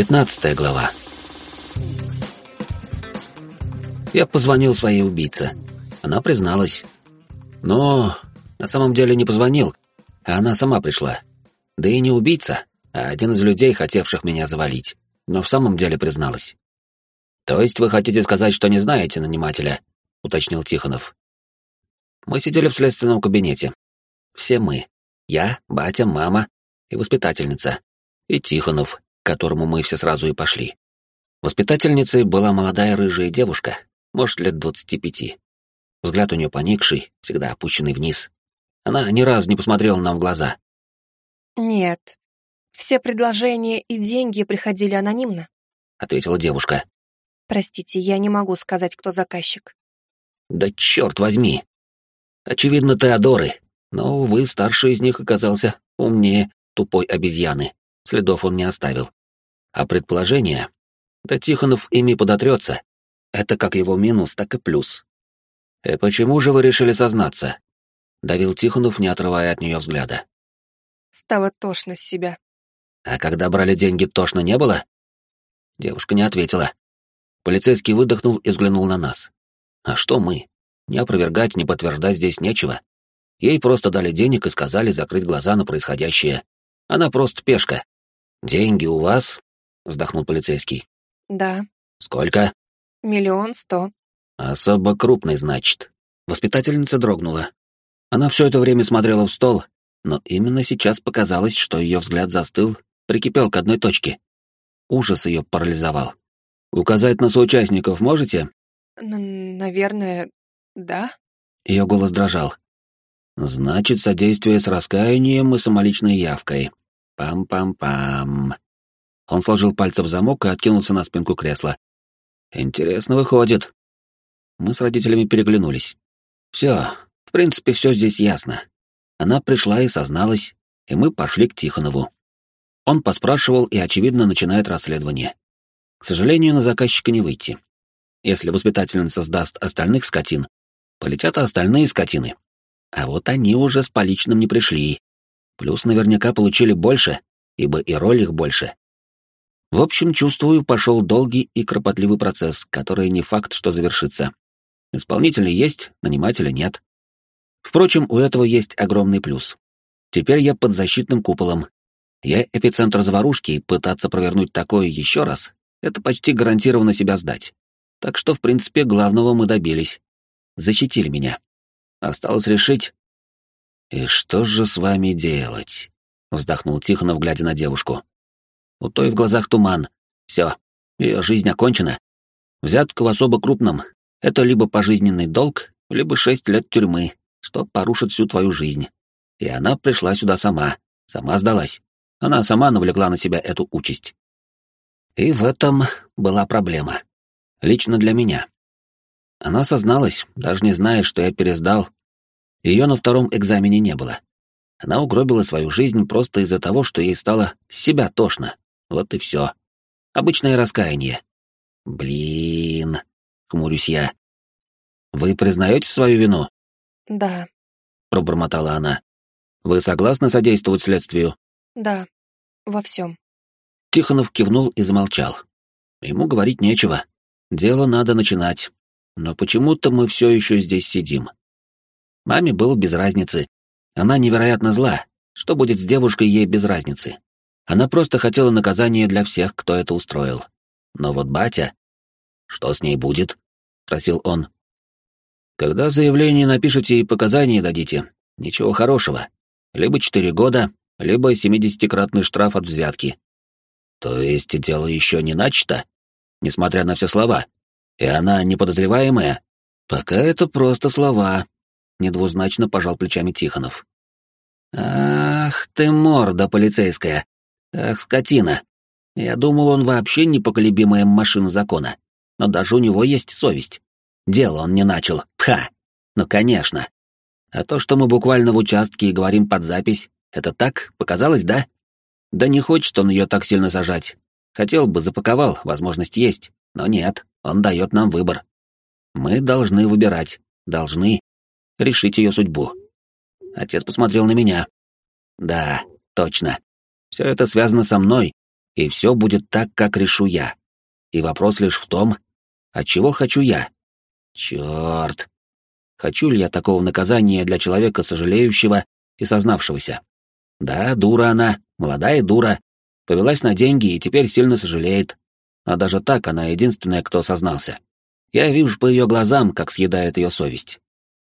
Пятнадцатая глава. Я позвонил своей убийце. Она призналась. Но на самом деле не позвонил, а она сама пришла. Да и не убийца, а один из людей, хотевших меня завалить. Но в самом деле призналась. «То есть вы хотите сказать, что не знаете нанимателя?» — уточнил Тихонов. Мы сидели в следственном кабинете. Все мы. Я, батя, мама и воспитательница. И Тихонов, которому мы все сразу и пошли. Воспитательницей была молодая рыжая девушка, может, лет двадцати пяти. Взгляд у нее поникший, всегда опущенный вниз. Она ни разу не посмотрела нам в глаза. «Нет, все предложения и деньги приходили анонимно», — ответила девушка. «Простите, я не могу сказать, кто заказчик». «Да черт возьми! Очевидно, Теодоры, но, увы, старший из них оказался умнее тупой обезьяны. Следов он не оставил. А предположение? Да Тихонов ими подотрется. Это как его минус, так и плюс. «И почему же вы решили сознаться?» — давил Тихонов, не отрывая от нее взгляда. Стало тошно с себя. «А когда брали деньги, тошно не было?» Девушка не ответила. Полицейский выдохнул и взглянул на нас. «А что мы? Ни опровергать, ни подтверждать здесь нечего. Ей просто дали денег и сказали закрыть глаза на происходящее. Она просто пешка. «Деньги у вас?» — вздохнул полицейский. «Да». «Сколько?» «Миллион сто». «Особо крупный, значит». Воспитательница дрогнула. Она все это время смотрела в стол, но именно сейчас показалось, что ее взгляд застыл, прикипел к одной точке. Ужас ее парализовал. «Указать на соучастников можете?» Н «Наверное, да». Ее голос дрожал. Значит, содействие с раскаянием и самоличной явкой. Пам-пам-пам. Он сложил пальцы в замок и откинулся на спинку кресла. Интересно выходит. Мы с родителями переглянулись. Все, в принципе, все здесь ясно. Она пришла и созналась, и мы пошли к Тихонову. Он поспрашивал и, очевидно, начинает расследование. К сожалению, на заказчика не выйти. Если воспитательница сдаст остальных скотин, полетят остальные скотины, а вот они уже с поличным не пришли. Плюс наверняка получили больше, ибо и роль их больше. В общем, чувствую, пошел долгий и кропотливый процесс, который не факт, что завершится. Исполнитель есть, нанимателя нет. Впрочем, у этого есть огромный плюс. Теперь я под защитным куполом. Я эпицентр заварушки, и пытаться провернуть такое еще раз — это почти гарантированно себя сдать. Так что, в принципе, главного мы добились. Защитили меня. Осталось решить... «И что же с вами делать?» — вздохнул Тихонов, глядя на девушку. У той в глазах туман. Все, ее жизнь окончена. Взятка в особо крупном — это либо пожизненный долг, либо шесть лет тюрьмы, что порушит всю твою жизнь. И она пришла сюда сама, сама сдалась. Она сама навлекла на себя эту участь. И в этом была проблема. Лично для меня. Она созналась, даже не зная, что я пересдал. Ее на втором экзамене не было. Она угробила свою жизнь просто из-за того, что ей стало себя тошно. Вот и все. Обычное раскаяние. Блин, хмурюсь я. Вы признаете свою вину? Да. Пробормотала она. Вы согласны содействовать следствию? Да, во всем. Тихонов кивнул и замолчал. Ему говорить нечего. Дело надо начинать но почему-то мы все еще здесь сидим. Маме было без разницы. Она невероятно зла. Что будет с девушкой, ей без разницы. Она просто хотела наказания для всех, кто это устроил. Но вот батя... Что с ней будет? — спросил он. Когда заявление напишете и показания дадите, ничего хорошего. Либо четыре года, либо семидесятикратный штраф от взятки. То есть дело еще не начато, несмотря на все слова. И она неподозреваемая? Пока это просто слова, недвузначно пожал плечами Тихонов. Ах ты морда полицейская. Ах, скотина. Я думал, он вообще непоколебимая машина закона. Но даже у него есть совесть. Дело он не начал. Пха! Ну, конечно. А то, что мы буквально в участке и говорим под запись, это так, показалось, да? Да не хочет он ее так сильно сажать. Хотел бы, запаковал, возможность есть. Но нет, он дает нам выбор. Мы должны выбирать, должны решить ее судьбу. Отец посмотрел на меня. Да, точно. Все это связано со мной, и все будет так, как решу я. И вопрос лишь в том, от чего хочу я. Черт! Хочу ли я такого наказания для человека сожалеющего и сознавшегося? Да, дура она, молодая дура, повелась на деньги и теперь сильно сожалеет. А даже так она единственная, кто сознался. Я вижу по ее глазам, как съедает ее совесть.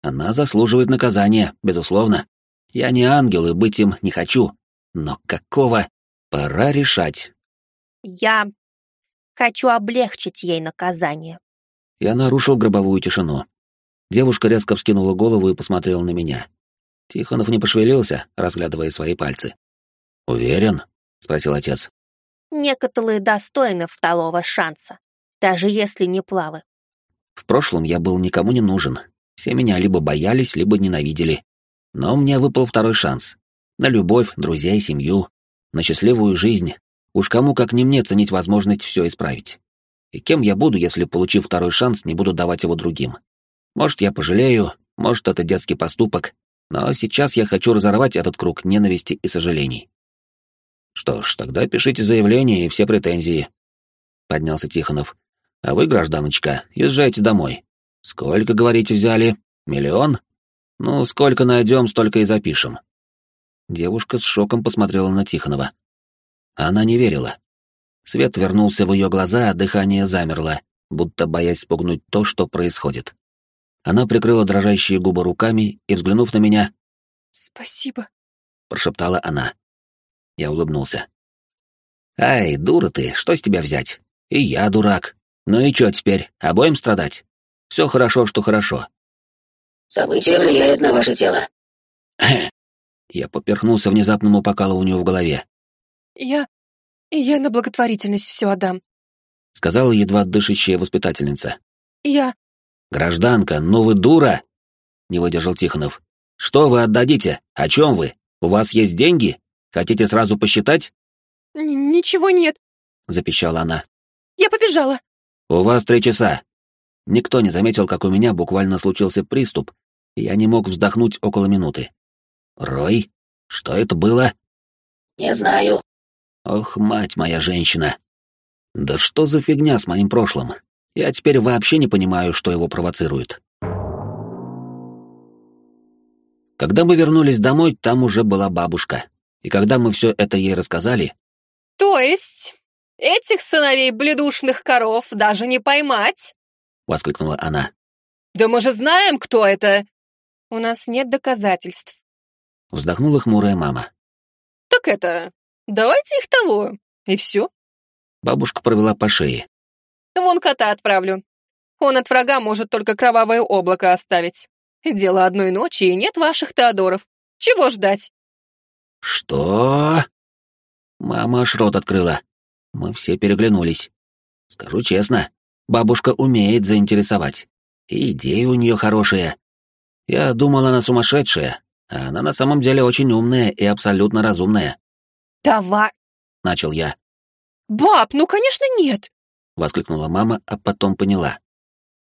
Она заслуживает наказания, безусловно. Я не ангел и быть им не хочу. Но какого? Пора решать. Я хочу облегчить ей наказание. Я нарушил гробовую тишину. Девушка резко вскинула голову и посмотрела на меня. Тихонов не пошевелился, разглядывая свои пальцы. «Уверен?» — спросил отец. «Некоторые достойны второго шанса, даже если не плавы». В прошлом я был никому не нужен. Все меня либо боялись, либо ненавидели. Но мне выпал второй шанс. На любовь, друзей, семью, на счастливую жизнь. Уж кому как не мне ценить возможность все исправить. И кем я буду, если, получив второй шанс, не буду давать его другим? Может, я пожалею, может, это детский поступок, но сейчас я хочу разорвать этот круг ненависти и сожалений. Что ж, тогда пишите заявление и все претензии. Поднялся Тихонов. А вы, гражданочка, езжайте домой. Сколько, говорите, взяли? Миллион? Ну, сколько найдем, столько и запишем. Девушка с шоком посмотрела на Тихонова. Она не верила. Свет вернулся в ее глаза, а дыхание замерло, будто боясь спугнуть то, что происходит. Она прикрыла дрожащие губы руками и, взглянув на меня, «Спасибо», — прошептала она. Я улыбнулся. «Ай, дура ты, что с тебя взять? И я дурак. Ну и чё теперь, обоим страдать? Все хорошо, что хорошо». «События влияют на ваше тело». Я поперхнулся внезапному покалыванию в голове. «Я... я на благотворительность все отдам», — сказала едва дышащая воспитательница. «Я... «Гражданка, ну вы дура!» — не выдержал Тихонов. «Что вы отдадите? О чем вы? У вас есть деньги? Хотите сразу посчитать?» Н «Ничего нет», — запищала она. «Я побежала». «У вас три часа». Никто не заметил, как у меня буквально случился приступ, и я не мог вздохнуть около минуты. «Рой? Что это было?» «Не знаю». «Ох, мать моя женщина! Да что за фигня с моим прошлым? Я теперь вообще не понимаю, что его провоцирует. Когда мы вернулись домой, там уже была бабушка. И когда мы все это ей рассказали... «То есть этих сыновей бледушных коров даже не поймать?» — воскликнула она. «Да мы же знаем, кто это!» «У нас нет доказательств», — вздохнула хмурая мама. «Так это... Давайте их того, и все». Бабушка провела по шее. Вон кота отправлю. Он от врага может только кровавое облако оставить. Дело одной ночи, и нет ваших Теодоров. Чего ждать?» «Что?» Мама аж рот открыла. Мы все переглянулись. Скажу честно, бабушка умеет заинтересовать. И идеи у нее хорошие. Я думал, она сумасшедшая, а она на самом деле очень умная и абсолютно разумная. «Давай!» — начал я. «Баб, ну, конечно, нет!» воскликнула мама, а потом поняла.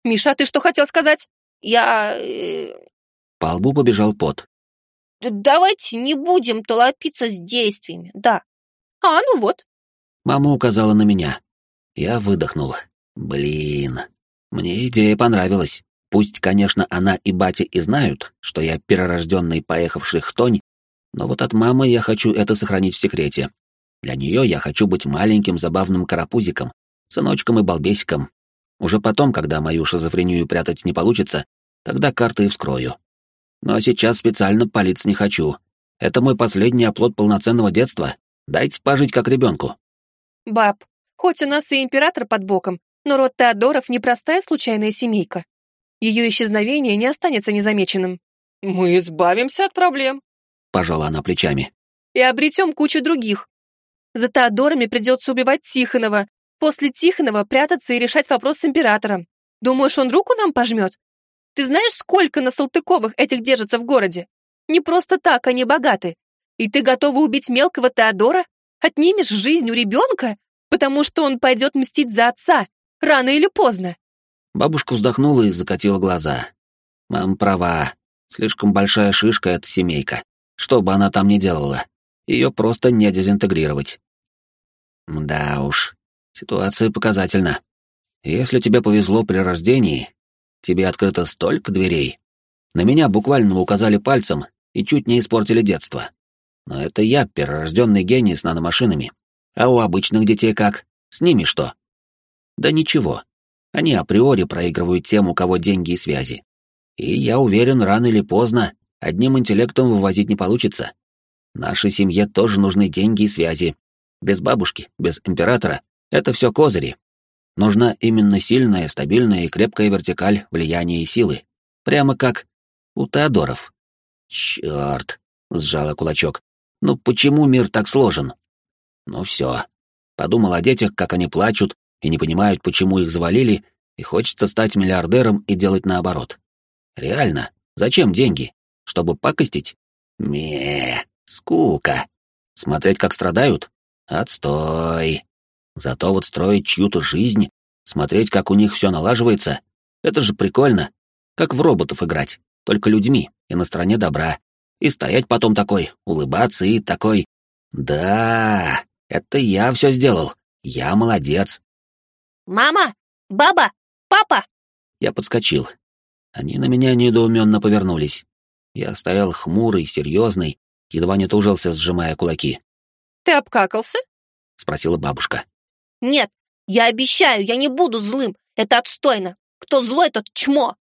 «Миша, ты что хотел сказать?» «Я...» э, По лбу побежал пот. «Давайте не будем толопиться с действиями, да». «А, ну вот». Мама указала на меня. Я выдохнул. Блин, мне идея понравилась. Пусть, конечно, она и батя и знают, что я перерожденный поехавший хтонь, но вот от мамы я хочу это сохранить в секрете. Для нее я хочу быть маленьким забавным карапузиком, сыночком и балбесиком. Уже потом, когда мою шизофрению прятать не получится, тогда карты и вскрою. Но сейчас специально палиться не хочу. Это мой последний оплот полноценного детства. Дайте пожить как ребенку. «Баб, хоть у нас и император под боком, но род Теодоров непростая случайная семейка. Ее исчезновение не останется незамеченным». «Мы избавимся от проблем», — пожала она плечами. «И обретем кучу других. За Теодорами придется убивать Тихонова, После Тихонова прятаться и решать вопрос с императором. Думаешь, он руку нам пожмет? Ты знаешь, сколько на Салтыковых этих держится в городе? Не просто так они богаты. И ты готова убить мелкого Теодора? Отнимешь жизнь у ребенка? Потому что он пойдет мстить за отца, рано или поздно. Бабушка вздохнула и закатила глаза. Мам права. Слишком большая шишка эта семейка. Что бы она там ни делала, ее просто не дезинтегрировать. Да уж, ситуация показательна. Если тебе повезло при рождении, тебе открыто столько дверей. На меня буквально указали пальцем и чуть не испортили детство. Но это я, перерожденный гений с наномашинами. А у обычных детей как? С ними что? Да ничего. Они априори проигрывают тем, у кого деньги и связи. И я уверен, рано или поздно одним интеллектом вывозить не получится. Нашей семье тоже нужны деньги и связи. Без бабушки, без императора — это все козыри. Нужна именно сильная, стабильная и крепкая вертикаль влияния и силы. Прямо как у Теодоров. Черт, сжала кулачок. Ну почему мир так сложен? Ну все. Подумал о детях, как они плачут и не понимают, почему их завалили, и хочется стать миллиардером и делать наоборот. Реально, зачем деньги? Чтобы пакостить? Ме, скука. Смотреть, как страдают? Отстой. Зато вот строить чью-то жизнь, смотреть, как у них все налаживается, это же прикольно. Как в роботов играть, только людьми и на стороне добра. И стоять потом такой, улыбаться и такой... Да, это я все сделал. Я молодец. «Мама! Баба! Папа!» Я подскочил. Они на меня недоуменно повернулись. Я стоял хмурый, серьезный, едва не тужился, сжимая кулаки. «Ты обкакался?» — спросила бабушка. «Нет, я обещаю, я не буду злым. Это отстойно. Кто злой, тот чмо!»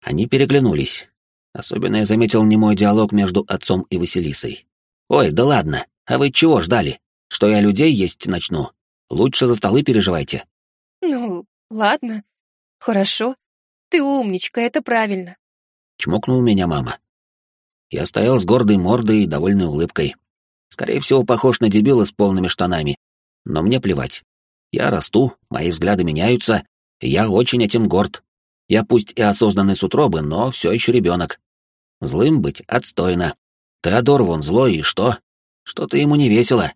Они переглянулись. Особенно я заметил немой диалог между отцом и Василисой. «Ой, да ладно, а вы чего ждали? Что я людей есть начну? Лучше за столы переживайте». «Ну, ладно. Хорошо. Ты умничка, это правильно». Чмокнул меня мама. Я стоял с гордой мордой и довольной улыбкой. Скорее всего, похож на дебила с полными штанами. Но мне плевать. Я расту, мои взгляды меняются, и я очень этим горд. Я пусть и осознанный с утробы, но все еще ребенок. Злым быть отстойно. Теодор вон злой, и что? Что-то ему не весело.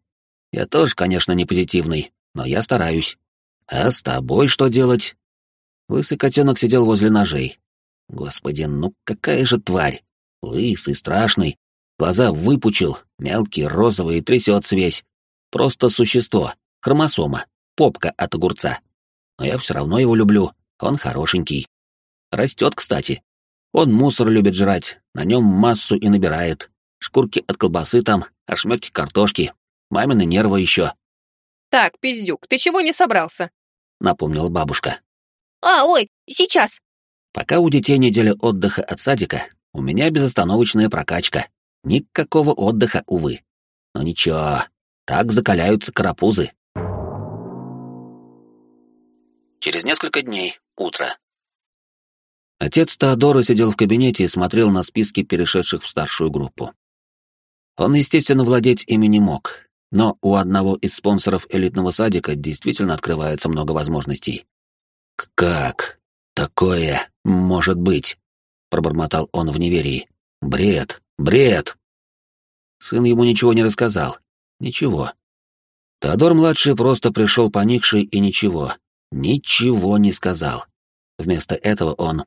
Я тоже, конечно, не позитивный, но я стараюсь. А с тобой что делать? Лысый котенок сидел возле ножей. Господи, ну какая же тварь! Лысый, страшный, глаза выпучил, мелкий, розовый, трясется весь. Просто существо, хромосома, попка от огурца. Но я все равно его люблю, он хорошенький. Растет, кстати. Он мусор любит жрать, на нем массу и набирает. Шкурки от колбасы там, ошметки картошки, мамины нервы еще. «Так, пиздюк, ты чего не собрался?» — напомнила бабушка. «А, ой, сейчас!» Пока у детей неделя отдыха от садика, у меня безостановочная прокачка. Никакого отдыха, увы. Но ничего, так закаляются карапузы. Через несколько дней, утро. Отец Теодора сидел в кабинете и смотрел на списки перешедших в старшую группу. Он, естественно, владеть ими не мог, но у одного из спонсоров элитного садика действительно открывается много возможностей. «Как такое может быть?» — пробормотал он в неверии. «Бред! Бред!» Сын ему ничего не рассказал. Ничего. Теодор-младший просто пришел поникший и ничего, ничего не сказал. Вместо этого он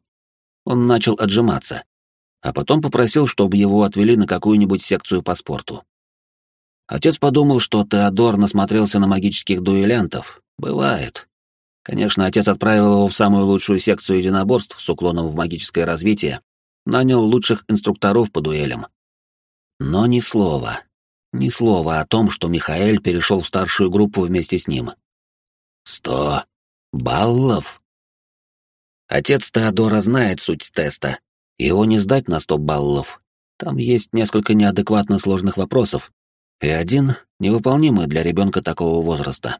он начал отжиматься, а потом попросил, чтобы его отвели на какую-нибудь секцию по спорту. Отец подумал, что Теодор насмотрелся на магических дуэлянтов. Бывает. Конечно, отец отправил его в самую лучшую секцию единоборств с уклоном в магическое развитие, нанял лучших инструкторов по дуэлям. Но ни слова, ни слова о том, что Михаэль перешел в старшую группу вместе с ним. Сто баллов? Отец Теодора знает суть теста. Его не сдать на сто баллов. Там есть несколько неадекватно сложных вопросов. И один невыполнимый для ребенка такого возраста.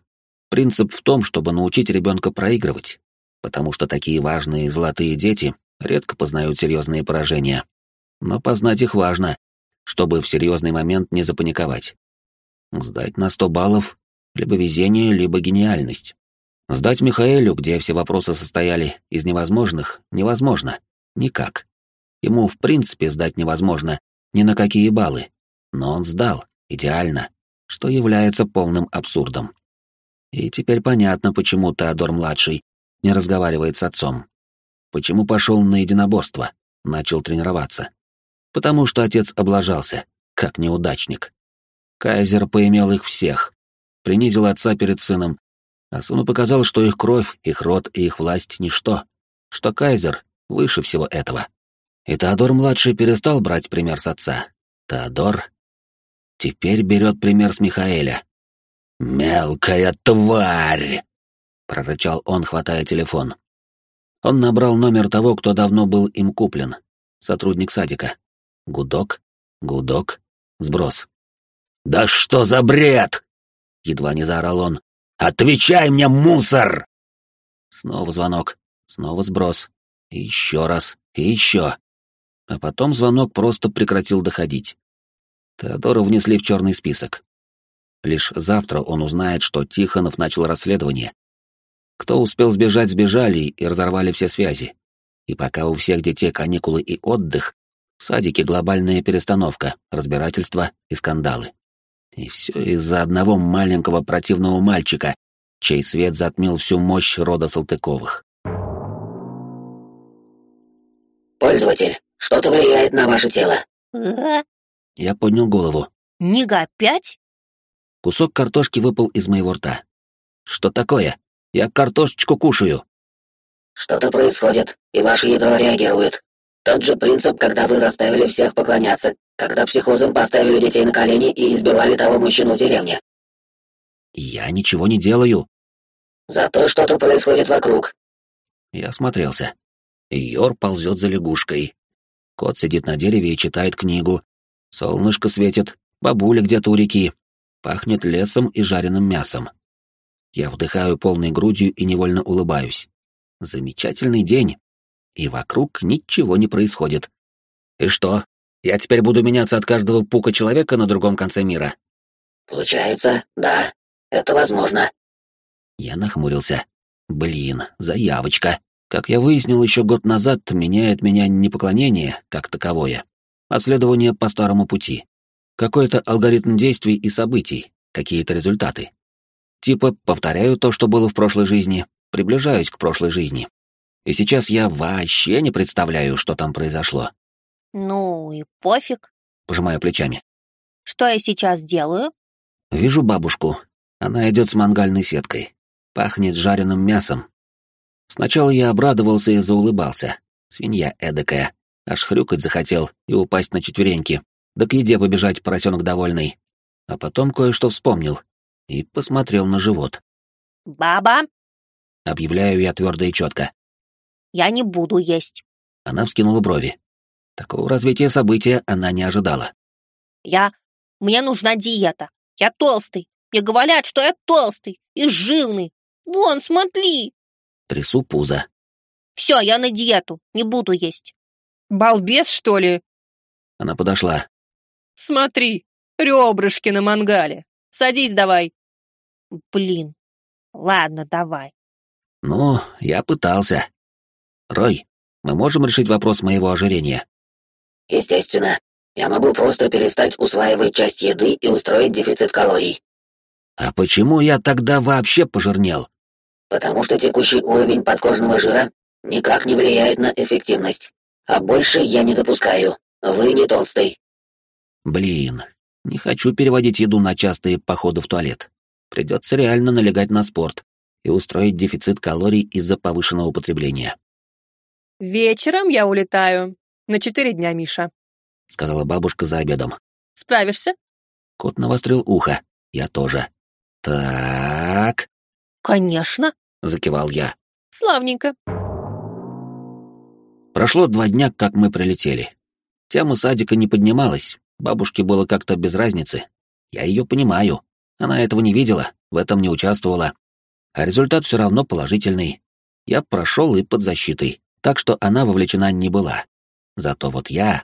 Принцип в том, чтобы научить ребенка проигрывать. Потому что такие важные золотые дети редко познают серьезные поражения. Но познать их важно, чтобы в серьезный момент не запаниковать. Сдать на сто баллов — либо везение, либо гениальность. Сдать Михаэлю, где все вопросы состояли из невозможных, невозможно. Никак. Ему в принципе сдать невозможно ни на какие баллы. Но он сдал, идеально, что является полным абсурдом. И теперь понятно, почему Теодор-младший не разговаривает с отцом. Почему пошел на единоборство, начал тренироваться. Потому что отец облажался, как неудачник. Кайзер поимел их всех. принизил отца перед сыном, а сыну показал, что их кровь, их род и их власть — ничто, что кайзер выше всего этого. И Теодор-младший перестал брать пример с отца. Теодор теперь берет пример с Михаэля. «Мелкая тварь!» — прорычал он, хватая телефон. Он набрал номер того, кто давно был им куплен, сотрудник садика. Гудок, гудок, сброс. «Да что за бред!» — едва не заорал он. «Отвечай мне, мусор!» Снова звонок, снова сброс. И еще раз, и еще. А потом звонок просто прекратил доходить. Теодора внесли в черный список. Лишь завтра он узнает, что Тихонов начал расследование. Кто успел сбежать, сбежали и разорвали все связи. И пока у всех детей каникулы и отдых, в садике глобальная перестановка, разбирательства и скандалы. И все из-за одного маленького противного мальчика, чей свет затмил всю мощь рода Салтыковых. Пользователь, что-то влияет на ваше тело. Я поднял голову. Нига опять? Кусок картошки выпал из моего рта. Что такое? Я картошечку кушаю. Что-то происходит, и ваше ядро реагирует. Тот же принцип, когда вы заставили всех поклоняться, когда психозом поставили детей на колени и избивали того мужчину в деревне. Я ничего не делаю. Зато что-то происходит вокруг. Я осмотрелся. Йор ползет за лягушкой. Кот сидит на дереве и читает книгу. Солнышко светит, бабуля где-то у реки. Пахнет лесом и жареным мясом. Я вдыхаю полной грудью и невольно улыбаюсь. Замечательный день. И вокруг ничего не происходит. И что, я теперь буду меняться от каждого пука человека на другом конце мира? Получается, да, это возможно. Я нахмурился. Блин, заявочка. Как я выяснил еще год назад, меняет меня не поклонение, как таковое, а следование по старому пути. Какой-то алгоритм действий и событий, какие-то результаты. Типа повторяю то, что было в прошлой жизни, приближаюсь к прошлой жизни. И сейчас я вообще не представляю, что там произошло. Ну и пофиг. Пожимаю плечами. Что я сейчас делаю? Вижу бабушку. Она идет с мангальной сеткой. Пахнет жареным мясом. Сначала я обрадовался и заулыбался. Свинья эдакая. Аж хрюкать захотел и упасть на четвереньки. Да к еде побежать поросенок довольный. А потом кое-что вспомнил. И посмотрел на живот. Баба, Объявляю я твердо и четко. я не буду есть. Она вскинула брови. Такого развития события она не ожидала. Я... Мне нужна диета. Я толстый. Мне говорят, что я толстый и жирный. Вон, смотри. Трясу пузо. Все, я на диету. Не буду есть. Балбес, что ли? Она подошла. Смотри, ребрышки на мангале. Садись давай. Блин. Ладно, давай. Ну, я пытался. Рой, мы можем решить вопрос моего ожирения? Естественно, я могу просто перестать усваивать часть еды и устроить дефицит калорий, А почему я тогда вообще пожирнел? потому что текущий уровень подкожного жира никак не влияет на эффективность. А больше я не допускаю. Вы не толстый. Блин, не хочу переводить еду на частые походы в туалет. Придется реально налегать на спорт и устроить дефицит калорий из-за повышенного употребления, Вечером я улетаю. На четыре дня, Миша. сказала бабушка за обедом. Справишься? Кот навострил ухо. Я тоже. Так, Конечно. закивал я. Славненько. Прошло два дня, как мы прилетели. Тема садика не поднималась, бабушке было как-то без разницы. Я ее понимаю. Она этого не видела, в этом не участвовала. А результат все равно положительный. Я прошел и под защитой, так что она вовлечена не была. Зато вот я...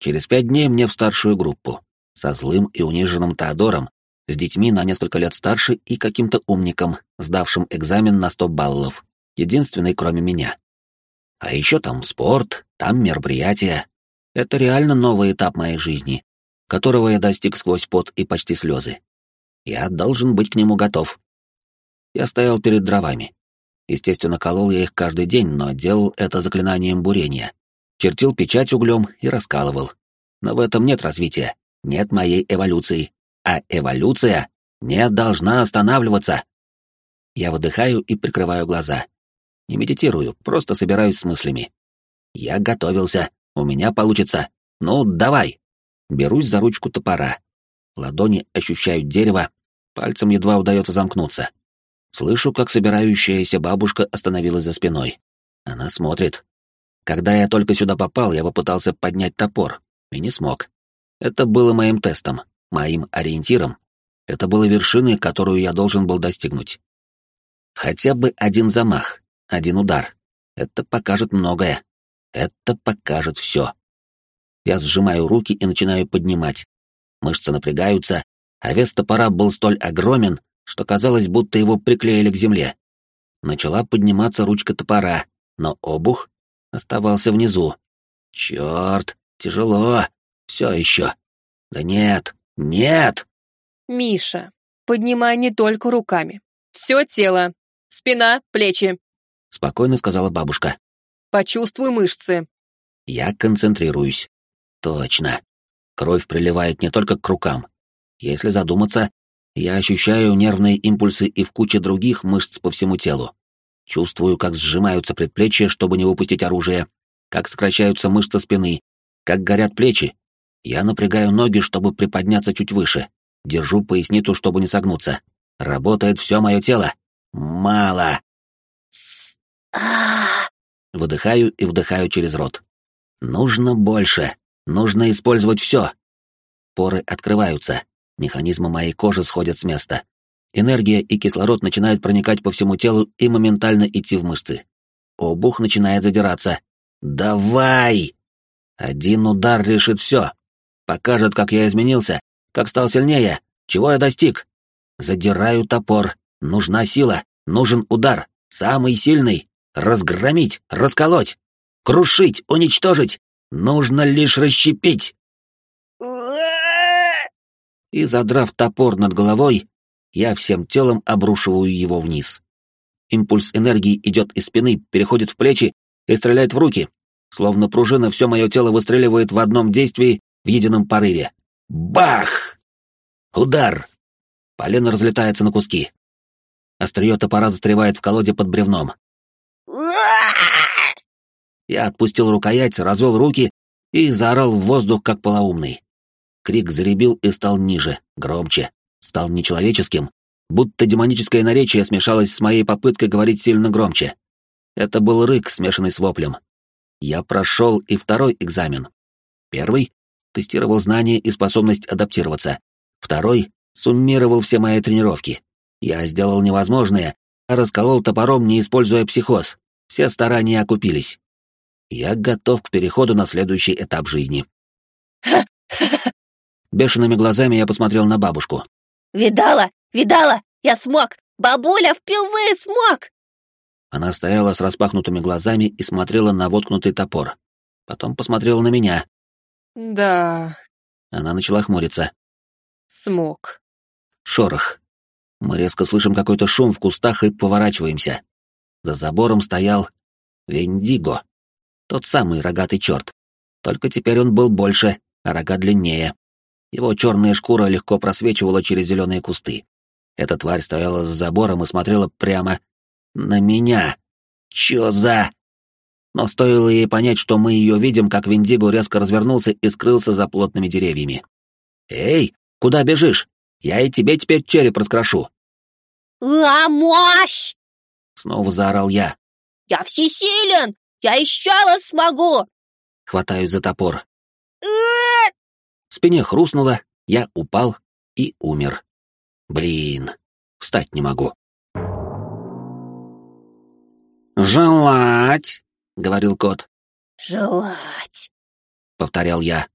Через пять дней мне в старшую группу. Со злым и униженным Теодором, с детьми на несколько лет старше и каким-то умником, сдавшим экзамен на 100 баллов. Единственный, кроме меня. А еще там спорт, там мероприятия. Это реально новый этап моей жизни, которого я достиг сквозь пот и почти слезы. Я должен быть к нему готов. Я стоял перед дровами. Естественно, колол я их каждый день, но делал это заклинанием бурения. Чертил печать углем и раскалывал. Но в этом нет развития, нет моей эволюции. А эволюция Не должна останавливаться. Я выдыхаю и прикрываю глаза. Не медитирую, просто собираюсь с мыслями. Я готовился, у меня получится. Ну, давай. Берусь за ручку топора. Ладони ощущают дерево, пальцем едва удается замкнуться. Слышу, как собирающаяся бабушка остановилась за спиной. Она смотрит. Когда я только сюда попал, я попытался поднять топор, и не смог. Это было моим тестом, моим ориентиром. Это было вершиной, которую я должен был достигнуть. Хотя бы один замах, один удар. Это покажет многое. Это покажет все. Я сжимаю руки и начинаю поднимать. Мышцы напрягаются, а вес топора был столь огромен, что казалось, будто его приклеили к земле. Начала подниматься ручка топора, но обух оставался внизу. Черт, тяжело. Все еще. Да нет, нет! Миша, поднимай не только руками. Все тело. Спина, плечи. Спокойно сказала бабушка. Почувствуй мышцы. Я концентрируюсь. Точно. Кровь приливает не только к рукам. Если задуматься, я ощущаю нервные импульсы и в куче других мышц по всему телу. Чувствую, как сжимаются предплечья, чтобы не выпустить оружие, как сокращаются мышцы спины, как горят плечи. Я напрягаю ноги, чтобы приподняться чуть выше. Держу поясницу, чтобы не согнуться. Работает все мое тело. Мало. Выдыхаю и вдыхаю через рот. Нужно больше. Нужно использовать все. Поры открываются. Механизмы моей кожи сходят с места. Энергия и кислород начинают проникать по всему телу и моментально идти в мышцы. Обух начинает задираться. «Давай!» Один удар решит все. Покажет, как я изменился, как стал сильнее, чего я достиг. Задираю топор. Нужна сила, нужен удар, самый сильный. Разгромить, расколоть, крушить, уничтожить. Нужно лишь расщепить. И, задрав топор над головой, я всем телом обрушиваю его вниз. Импульс энергии идет из спины, переходит в плечи и стреляет в руки. Словно пружина, все мое тело выстреливает в одном действии, в едином порыве. Бах! Удар! Полено разлетается на куски. Острие топора застревает в колоде под бревном. Я отпустил рукоять, развел руки и заорал в воздух, как полоумный. Крик заребил и стал ниже, громче, стал нечеловеческим, будто демоническое наречие смешалось с моей попыткой говорить сильно громче. Это был рык, смешанный с воплем. Я прошел и второй экзамен. Первый — тестировал знания и способность адаптироваться. Второй — суммировал все мои тренировки. Я сделал невозможное, а расколол топором, не используя психоз. Все старания окупились. Я готов к переходу на следующий этап жизни. Бешеными глазами я посмотрел на бабушку. «Видала? Видала? Я смог! Бабуля, впервые смог!» Она стояла с распахнутыми глазами и смотрела на воткнутый топор. Потом посмотрела на меня. «Да...» Она начала хмуриться. «Смог». Шорох. Мы резко слышим какой-то шум в кустах и поворачиваемся. За забором стоял Вендиго. Тот самый рогатый черт. Только теперь он был больше, а рога длиннее. Его черная шкура легко просвечивала через зеленые кусты. Эта тварь стояла за забором и смотрела прямо на меня. Чё за... Но стоило ей понять, что мы ее видим, как Виндиго резко развернулся и скрылся за плотными деревьями. «Эй, куда бежишь? Я и тебе теперь череп раскрошу!» «А, мощь!» — снова заорал я. «Я всесилен! Я еще раз смогу!» Хватаюсь за топор. В спине хрустнуло, я упал и умер. Блин, встать не могу. «Желать!» — говорил кот. «Желать!» — повторял я.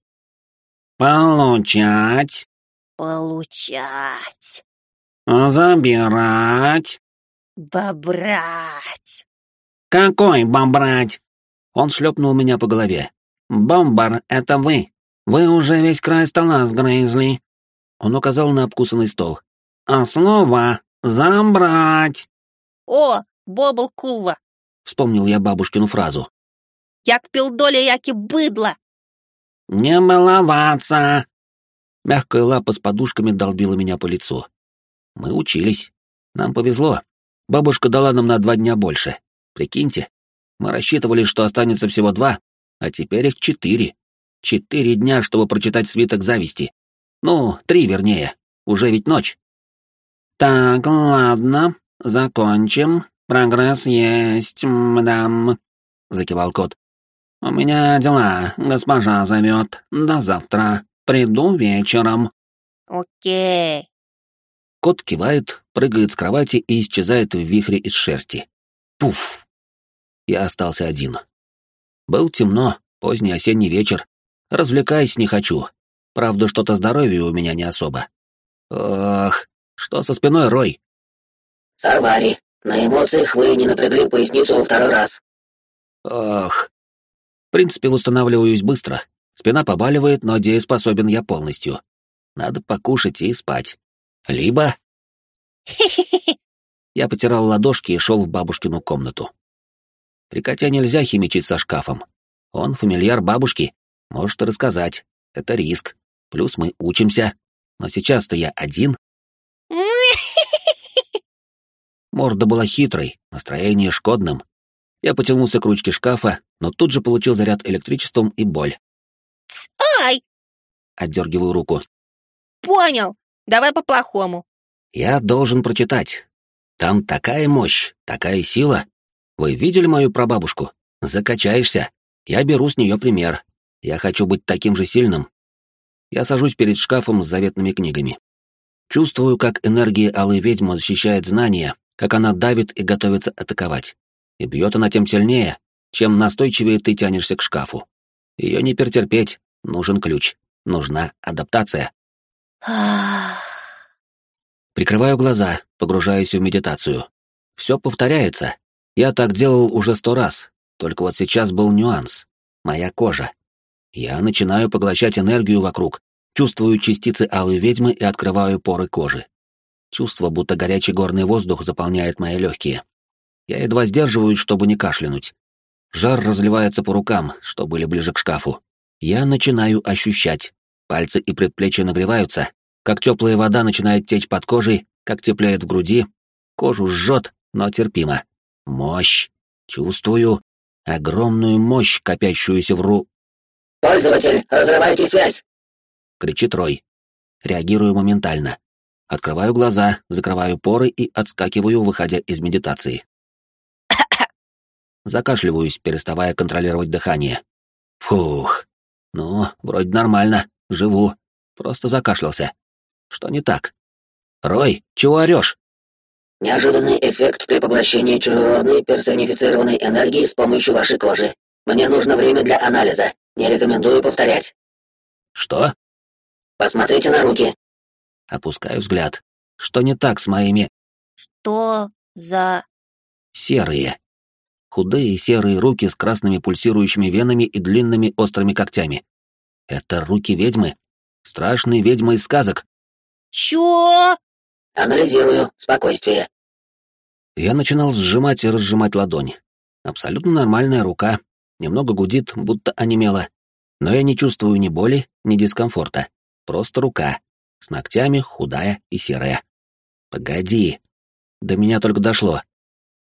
«Получать!» «Получать!» «Забирать!» «Бобрать!» «Какой бомбрать?» Он шлепнул меня по голове. «Бомбар, это вы! Вы уже весь край стола сгрызли!» Он указал на обкусанный стол. «А слово «забрать»!» «О, бобл кулва!» — вспомнил я бабушкину фразу. «Як пилдоля, як и быдло!» «Не баловаться!» Мягкая лапа с подушками долбила меня по лицу. Мы учились. Нам повезло. Бабушка дала нам на два дня больше. Прикиньте, мы рассчитывали, что останется всего два, а теперь их четыре. Четыре дня, чтобы прочитать свиток зависти. Ну, три вернее. Уже ведь ночь. Так, ладно, закончим. Прогресс есть, мадам, закивал кот. У меня дела, госпожа зовет. До завтра. Приду вечером. Окей. Кот кивает, прыгает с кровати и исчезает в вихре из шерсти. Пуф! Я остался один. Был темно, поздний осенний вечер. Развлекаясь не хочу. Правда, что-то здоровье у меня не особо. Ох, что со спиной, Рой? Сарвари, на эмоциях вы не напрягли поясницу во второй раз. Ох. В принципе, восстанавливаюсь быстро. Спина побаливает, но дееспособен я полностью. Надо покушать и спать. Либо... Я потирал ладошки и шел в бабушкину комнату. При коте нельзя химичить со шкафом. Он фамильяр бабушки, может рассказать. Это риск. Плюс мы учимся. Но сейчас-то я один. Морда была хитрой, настроение шкодным. Я потянулся к ручке шкафа, но тут же получил заряд электричеством и боль. Отдергиваю руку. Понял. Давай по-плохому. Я должен прочитать. Там такая мощь, такая сила. Вы видели мою прабабушку? Закачаешься. Я беру с нее пример. Я хочу быть таким же сильным. Я сажусь перед шкафом с заветными книгами. Чувствую, как энергия алой ведьмы защищает знания, как она давит и готовится атаковать. И бьет она тем сильнее, чем настойчивее ты тянешься к шкафу. Ее не перетерпеть, нужен ключ, нужна адаптация. Прикрываю глаза, погружаюсь в медитацию. Все повторяется. Я так делал уже сто раз, только вот сейчас был нюанс. Моя кожа. Я начинаю поглощать энергию вокруг, чувствую частицы алой ведьмы и открываю поры кожи. Чувство, будто горячий горный воздух заполняет мои легкие. Я едва сдерживаюсь, чтобы не кашлянуть. Жар разливается по рукам, что были ближе к шкафу. Я начинаю ощущать. Пальцы и предплечья нагреваются, как теплая вода начинает течь под кожей, как теплеет в груди. Кожу жжет, но терпимо. Мощь. Чувствую огромную мощь, копящуюся в ру... «Пользователь, разрывайте связь!» — кричит Рой. Реагирую моментально. Открываю глаза, закрываю поры и отскакиваю, выходя из медитации. Закашливаюсь, переставая контролировать дыхание. Фух. Ну, вроде нормально, живу. Просто закашлялся. Что не так? Рой, чего орешь? Неожиданный эффект при поглощении чужеродной персонифицированной энергии с помощью вашей кожи. Мне нужно время для анализа. Не рекомендую повторять. Что? Посмотрите на руки. Опускаю взгляд. Что не так с моими... Что за... Серые. Худые серые руки с красными пульсирующими венами и длинными острыми когтями. Это руки ведьмы. Страшные ведьмы из сказок. Чё? Анализирую. Спокойствие. Я начинал сжимать и разжимать ладонь. Абсолютно нормальная рука. Немного гудит, будто онемела. Но я не чувствую ни боли, ни дискомфорта. Просто рука с ногтями, худая и серая. Погоди. До меня только дошло.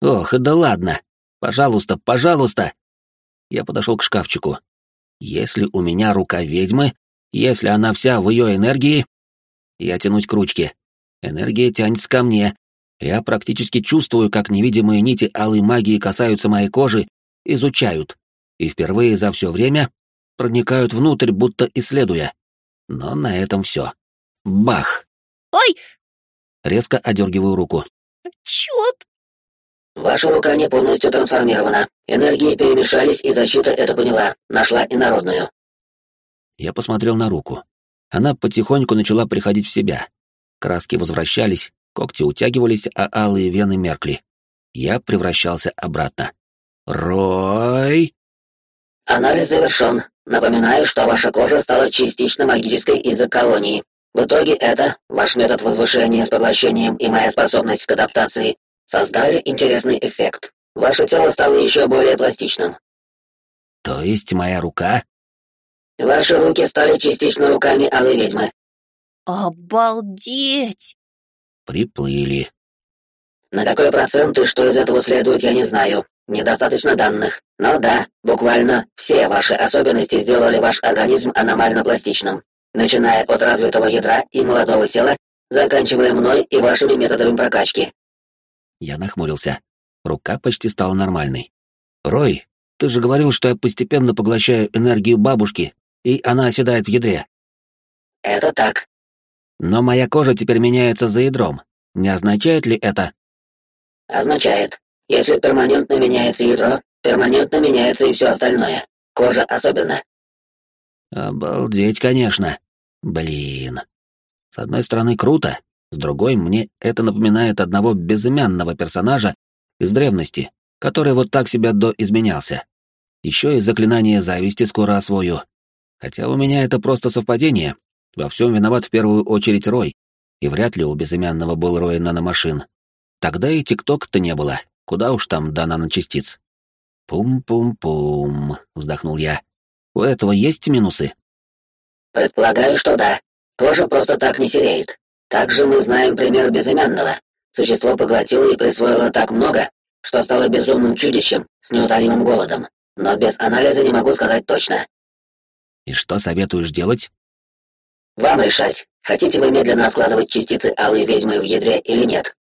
Ох, да ладно. Пожалуйста, пожалуйста. Я подошел к шкафчику. Если у меня рука ведьмы, если она вся в ее энергии, я тянусь к ручке. Энергия тянется ко мне. Я практически чувствую, как невидимые нити алой магии касаются моей кожи, изучают. И впервые за все время проникают внутрь, будто исследуя. Но на этом все. Бах! Ой! Резко одергиваю руку. Чёт! Ваша рука не полностью трансформирована. Энергии перемешались, и защита это поняла. Нашла инородную. Я посмотрел на руку. Она потихоньку начала приходить в себя. Краски возвращались, когти утягивались, а алые вены меркли. Я превращался обратно. Рой! Анализ завершен. Напоминаю, что ваша кожа стала частично магической из-за колонии. В итоге это, ваш метод возвышения с поглощением и моя способность к адаптации, создали интересный эффект. Ваше тело стало еще более пластичным. То есть моя рука? Ваши руки стали частично руками алой ведьмы. Обалдеть! Приплыли. На какой процент и что из этого следует, я не знаю. Недостаточно данных. Но да, буквально все ваши особенности сделали ваш организм аномально пластичным. Начиная от развитого ядра и молодого тела, заканчивая мной и вашими методами прокачки. Я нахмурился. Рука почти стала нормальной. «Рой, ты же говорил, что я постепенно поглощаю энергию бабушки, и она оседает в ядре». «Это так». «Но моя кожа теперь меняется за ядром. Не означает ли это...» «Означает. Если перманентно меняется ядро, перманентно меняется и все остальное. Кожа особенно». «Обалдеть, конечно. Блин. С одной стороны, круто, с другой, мне это напоминает одного безымянного персонажа из древности, который вот так себя доизменялся. Еще и заклинание зависти скоро освою. Хотя у меня это просто совпадение. Во всем виноват в первую очередь Рой, и вряд ли у безымянного был Рой наномашин. Тогда и ТикТок-то не было, куда уж там до наночастиц. «Пум-пум-пум», — вздохнул я. «У этого есть минусы?» «Предполагаю, что да. Кожа просто так не сереет. Также мы знаем пример безымянного. Существо поглотило и присвоило так много, что стало безумным чудищем с неутолимым голодом. Но без анализа не могу сказать точно. И что советуешь делать? Вам решать, хотите вы медленно откладывать частицы алой ведьмы в ядре или нет.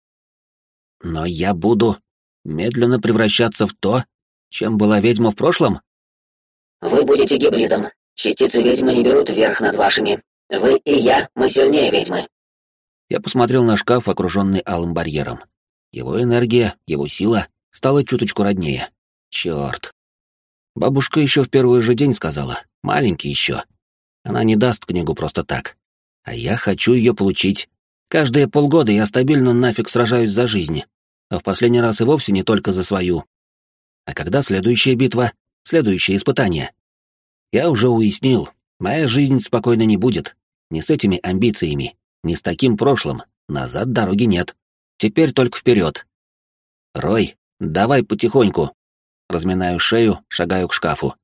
Но я буду медленно превращаться в то, чем была ведьма в прошлом? Вы будете гибридом. Частицы ведьмы не берут верх над вашими. Вы и я, мы сильнее ведьмы. Я посмотрел на шкаф, окруженный алым барьером. Его энергия, его сила стала чуточку роднее. Черт. Бабушка еще в первый же день сказала, маленький еще. Она не даст книгу просто так. А я хочу ее получить. Каждые полгода я стабильно нафиг сражаюсь за жизнь. А в последний раз и вовсе не только за свою. А когда следующая битва, следующее испытание? Я уже уяснил, моя жизнь спокойно не будет. Не с этими амбициями, не с таким прошлым. Назад дороги нет. Теперь только вперед. Рой, давай потихоньку. Разминаю шею, шагаю к шкафу.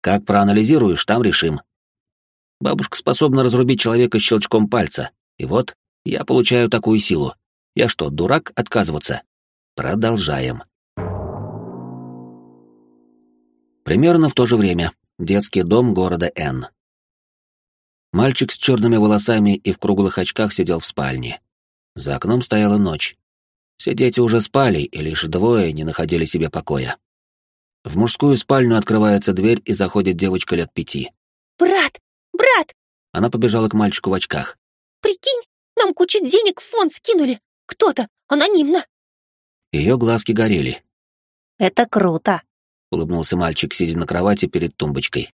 Как проанализируешь, там решим. Бабушка способна разрубить человека щелчком пальца. И вот, я получаю такую силу. Я что, дурак отказываться? Продолжаем. Примерно в то же время. Детский дом города Н. Мальчик с черными волосами и в круглых очках сидел в спальне. За окном стояла ночь. Все дети уже спали, и лишь двое не находили себе покоя. В мужскую спальню открывается дверь, и заходит девочка лет пяти. «Брат! Брат!» Она побежала к мальчику в очках. «Прикинь, нам кучу денег в фонд скинули. Кто-то, анонимно». Ее глазки горели. «Это круто», — улыбнулся мальчик, сидя на кровати перед тумбочкой.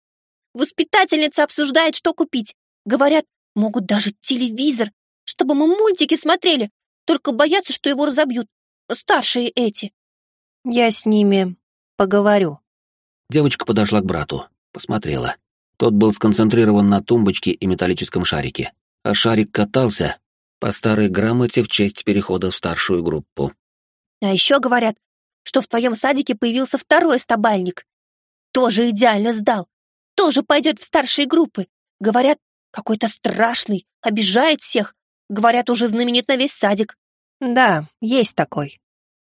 «Воспитательница обсуждает, что купить. Говорят, могут даже телевизор, чтобы мы мультики смотрели, только боятся, что его разобьют. Старшие эти. Я с ними поговорю. Девочка подошла к брату, посмотрела. Тот был сконцентрирован на тумбочке и металлическом шарике, а шарик катался по старой грамоте в честь перехода в старшую группу. А еще говорят, что в твоем садике появился второй стабальник. Тоже идеально сдал. Тоже пойдет в старшие группы. Говорят, какой-то страшный, обижает всех. Говорят, уже знаменит на весь садик. Да, есть такой.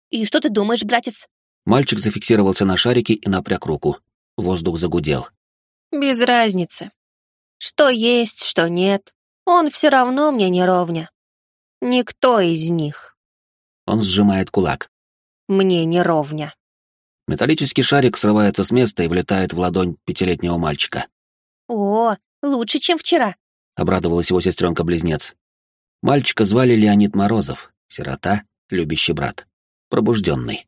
И что ты думаешь, братец? Мальчик зафиксировался на шарике и напряг руку. Воздух загудел. Без разницы. Что есть, что нет. Он все равно мне не ровня. Никто из них. Он сжимает кулак. Мне не ровня. Металлический шарик срывается с места и влетает в ладонь пятилетнего мальчика. О, лучше, чем вчера. — обрадовалась его сестренка-близнец. Мальчика звали Леонид Морозов, сирота, любящий брат, пробужденный.